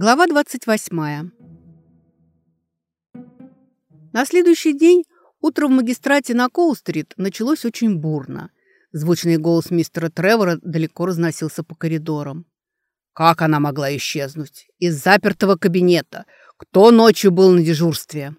Глава 28. На следующий день утро в магистрате на Коул-стрит началось очень бурно. Звучный голос мистера Тревора далеко разносился по коридорам. Как она могла исчезнуть? Из запертого кабинета. Кто ночью был на дежурстве?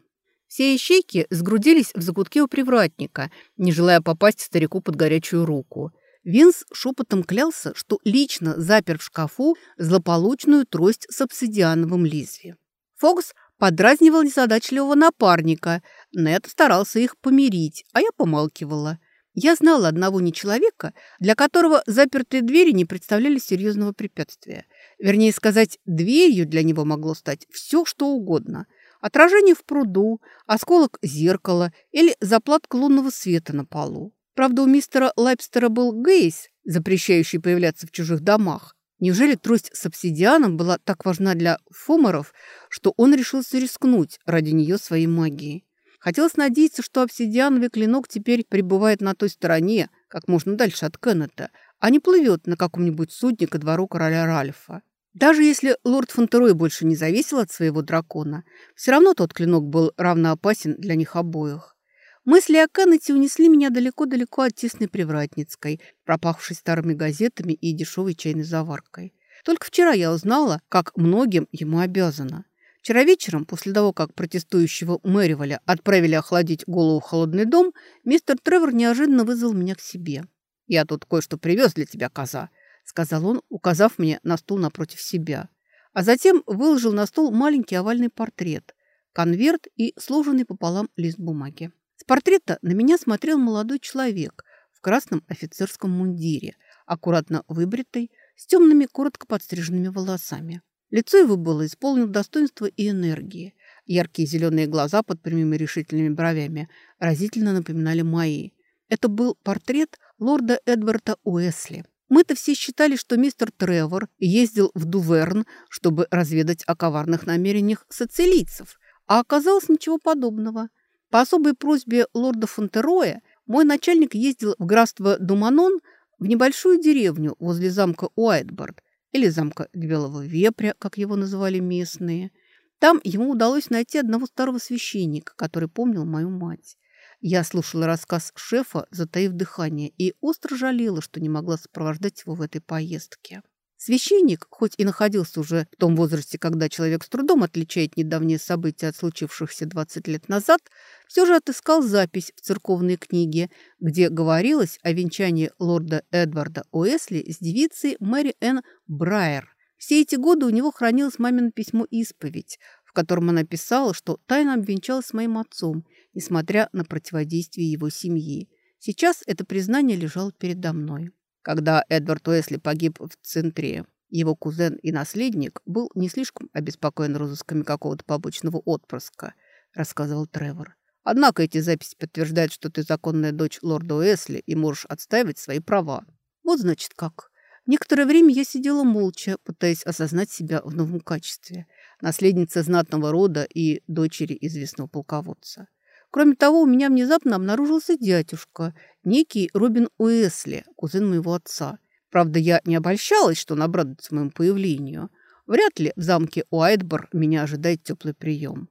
Все ищейки сгрудились в закутке у привратника, не желая попасть старику под горячую руку. Винс шепотом клялся, что лично запер в шкафу злополучную трость с обсидиановым лезвием. Фокс подразнивал незадачливого напарника. Нед старался их помирить, а я помалкивала. Я знала одного нечеловека, для которого запертые двери не представляли серьезного препятствия. Вернее сказать, дверью для него могло стать все, что угодно. Отражение в пруду, осколок зеркала или заплатка лунного света на полу. Правда, у мистера Лайпстера был Гейс, запрещающий появляться в чужих домах. Неужели трость с обсидианом была так важна для фоморов, что он решился рискнуть ради нее своей магией? Хотелось надеяться, что обсидиановый клинок теперь пребывает на той стороне, как можно дальше от Кеннета, а не плывет на каком-нибудь судне ко двору короля Ральфа. Даже если лорд Фонтерой больше не зависел от своего дракона, все равно тот клинок был равно опасен для них обоих. Мысли о Кеннете унесли меня далеко-далеко от тесной привратницкой, пропахшей старыми газетами и дешевой чайной заваркой. Только вчера я узнала, как многим ему обязана. Вчера вечером, после того, как протестующего Мэриволя отправили охладить голову в холодный дом, мистер Тревор неожиданно вызвал меня к себе. «Я тут кое-что привез для тебя, коза», — сказал он, указав мне на стул напротив себя. А затем выложил на стол маленький овальный портрет, конверт и сложенный пополам лист бумаги портрета на меня смотрел молодой человек в красном офицерском мундире, аккуратно выбритый, с темными, коротко подстриженными волосами. Лицо его было исполнено достоинства и энергии. Яркие зеленые глаза под прямыми решительными бровями разительно напоминали мои. Это был портрет лорда Эдварда Уэсли. Мы-то все считали, что мистер Тревор ездил в Дуверн, чтобы разведать о коварных намерениях социлийцев, а оказалось ничего подобного. По особой просьбе лорда Фонтероя мой начальник ездил в графство Думанон в небольшую деревню возле замка Уайтборд или замка Белого Вепря, как его называли местные. Там ему удалось найти одного старого священника, который помнил мою мать. Я слушала рассказ шефа, затаив дыхание, и остро жалела, что не могла сопровождать его в этой поездке. Священник, хоть и находился уже в том возрасте, когда человек с трудом отличает недавние события от случившихся 20 лет назад, все же отыскал запись в церковной книге, где говорилось о венчании лорда Эдварда Уэсли с девицей Мэри Энн Брайер. Все эти годы у него хранилось мамино письмо-исповедь, в котором она писала, что тайно обвенчалась с моим отцом, несмотря на противодействие его семьи. Сейчас это признание лежало передо мной. Когда Эдвард Уэсли погиб в центре, его кузен и наследник был не слишком обеспокоен розысками какого-то побочного отпрыска, рассказывал Тревор. Однако эти записи подтверждают, что ты законная дочь лорда Уэсли и можешь отстаивать свои права. Вот значит как. Некоторое время я сидела молча, пытаясь осознать себя в новом качестве. Наследница знатного рода и дочери известного полководца. Кроме того, у меня внезапно обнаружился дядюшка, некий Робин Уэсли, кузен моего отца. Правда, я не обольщалась, что он обрадуется моему появлению. Вряд ли в замке Уайтбор меня ожидает теплый прием.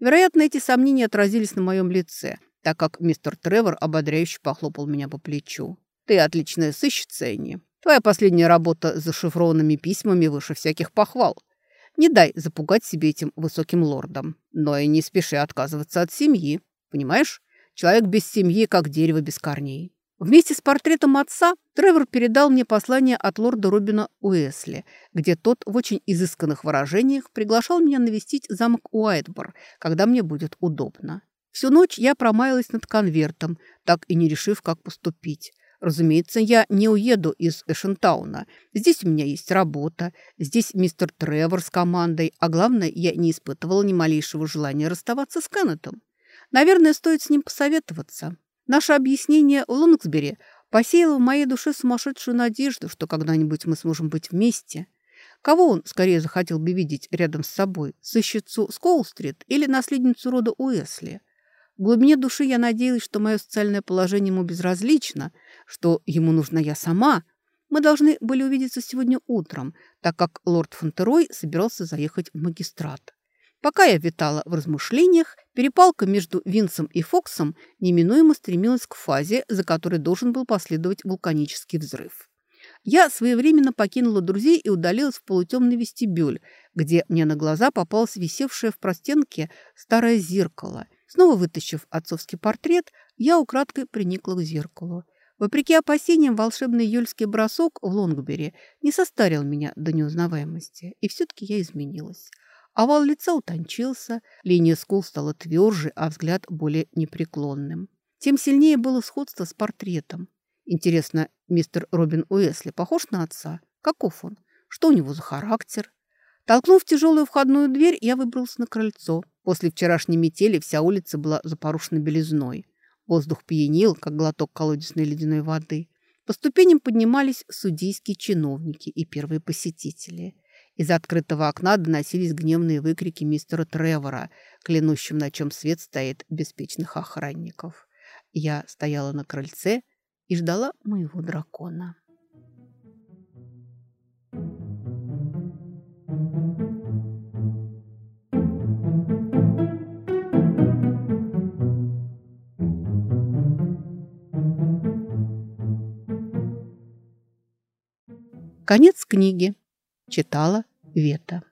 Вероятно, эти сомнения отразились на моем лице, так как мистер Тревор ободряюще похлопал меня по плечу. «Ты отличная сыщица, Энни. Твоя последняя работа с зашифрованными письмами выше всяких похвал. Не дай запугать себе этим высоким лордом, но и не спеши отказываться от семьи. Понимаешь, человек без семьи, как дерево без корней. Вместе с портретом отца Тревор передал мне послание от лорда Робина Уэсли, где тот в очень изысканных выражениях приглашал меня навестить замок Уайтбор, когда мне будет удобно. Всю ночь я промаялась над конвертом, так и не решив, как поступить. Разумеется, я не уеду из Эшентауна. Здесь у меня есть работа, здесь мистер Тревор с командой, а главное, я не испытывала ни малейшего желания расставаться с Кеннетом. Наверное, стоит с ним посоветоваться. Наше объяснение Лонгсбери посеяло в моей душе сумасшедшую надежду, что когда-нибудь мы сможем быть вместе. Кого он скорее захотел бы видеть рядом с собой? Сыщицу Скоул-стрит или наследницу рода Уэсли? В глубине души я надеялась, что мое социальное положение ему безразлично, что ему нужна я сама. Мы должны были увидеться сегодня утром, так как лорд Фонтерой собирался заехать в магистрат. Пока я витала в размышлениях, перепалка между Винсом и Фоксом неминуемо стремилась к фазе, за которой должен был последовать вулканический взрыв. Я своевременно покинула друзей и удалилась в полутемный вестибюль, где мне на глаза попалось висевшее в простенке старое зеркало. Снова вытащив отцовский портрет, я украдкой приникла к зеркалу. Вопреки опасениям, волшебный юльский бросок в Лонгбери не состарил меня до неузнаваемости, и все-таки я изменилась. Овал лица утончился, линия скул стала тверже, а взгляд более непреклонным. Тем сильнее было сходство с портретом. Интересно, мистер Робин Уэсли похож на отца? Каков он? Что у него за характер? Толкнув тяжелую входную дверь, я выбрался на крыльцо. После вчерашней метели вся улица была запорошена белизной. Воздух пьянил, как глоток колодезной ледяной воды. По ступеням поднимались судейские чиновники и первые посетители. Из открытого окна доносились гневные выкрики мистера Тревора, клянущим, на чем свет стоит беспечных охранников. Я стояла на крыльце и ждала моего дракона. Конец книги. Читала Вета.